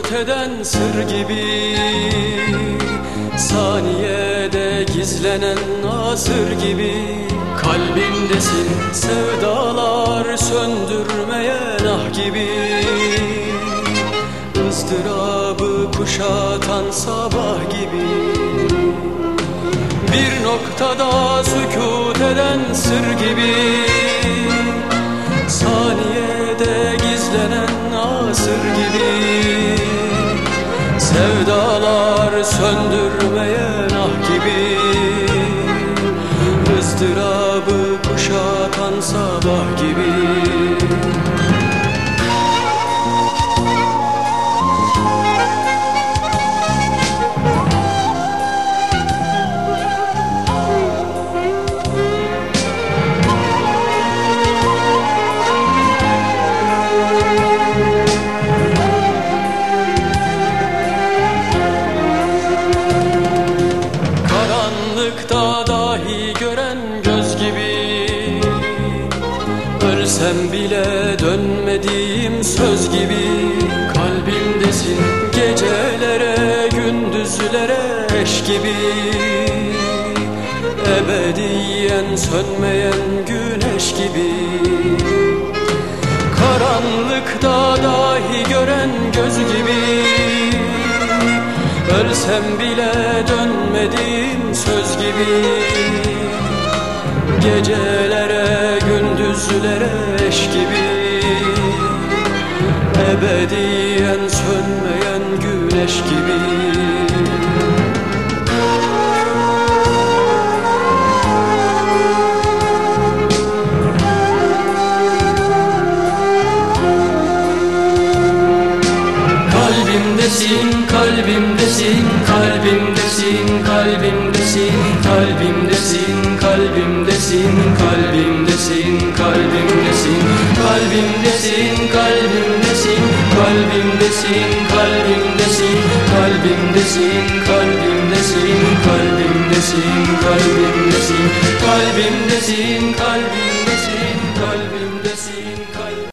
eden sır gibi Saniyede gizlenen asır gibi Kalbimdesin sevdalar söndürmeyen ah gibi. Izdırabı kuşatan sabah gibi Bir noktada sükut eden sır gibi Sevdalar söndürmeyen ah gibi. Izdırabı kuşatan sabah gibi Ölsem bile dönmediğim söz gibi Kalbimdesin. Gecelere gündüzlere eş gibi. Ebediyen sönmeyen güneş gibi. Karanlıkta dahi gören göz gibi. Ölsem bile dönmediğim söz gibi. Gecelere gündüzlere eş gibi. Ebediyen sönmeyen güneş gibi. Kalbimdesin, kalbimdesin, kalbimdesin, kalbimdesin, kalbimdesin, kalbimdesin, kalbimdesin, kalbimdesin Kalbimdesin, kalbimdesin Kalbimdesin, kalbimdesin Kalbimdesin, kalbimdesin Kalbimdesin, kalbimdesin Kalbimdesin, kalbimdesin Kalbimdesin